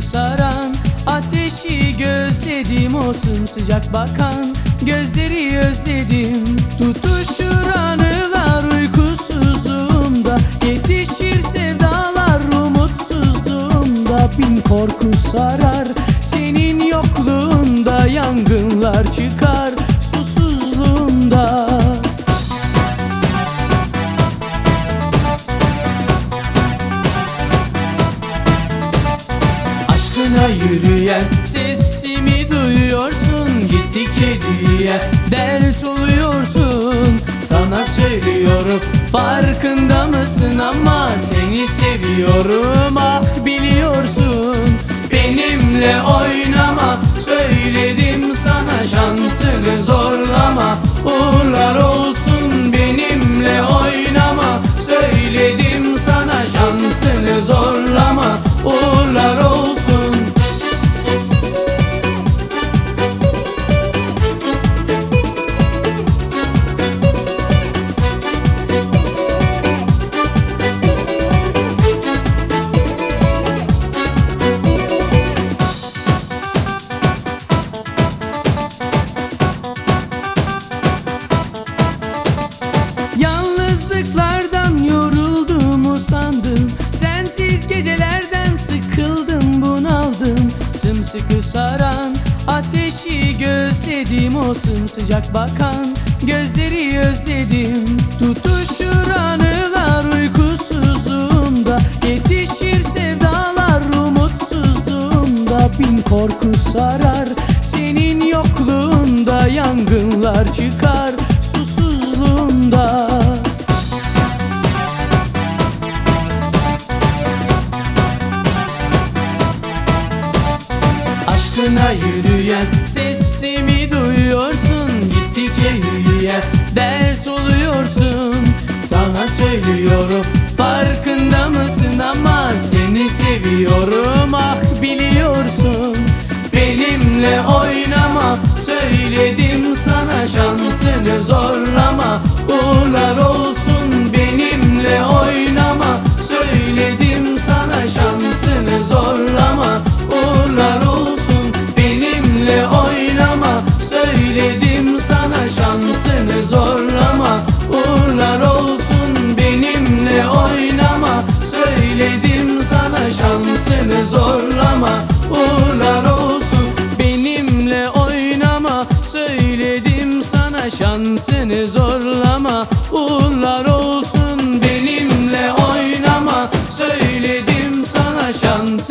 saran Ateşi gözledim o sımsıcak bakan. Gözleri özledim Tutuşur anılar uykusuzluğumda. Yetişir sevdalar umutsuzluğumda. Bin korku sarar Senin yokluğunda yürüyen sesimi duyuyorsun Gittikçe dünya dert oluyorsun Sana söylüyorum. Farkında mısın ama Seni seviyorum. Ah biliyorsun Benimle oynama. Söyledim sana şansını zorlama gecelerden sıkıldım bunaldım. Sımsıkı saran ateşi gözledim O sımsıcak bakan gözleri özledim. Tutuşur anılar uykusuzluğumda Yetişir sevdalar umutsuzluğumda. Bin korku sarar senin yokluğunda Yangınlar çıkar Aşkına yürüyen sesimi duyuyorsun. Gittikçe yürüyen dert oluyorsun. Sana söylüyorum farkında mısın? Ama Seni seviyorum ah biliyorsun. Benimle oynama söyledim sana. Şansını zorlama Uğurlar olsun söyledim sana şansını zorlama. Uğurlar olsun benimle oynama. Söyledim sana şans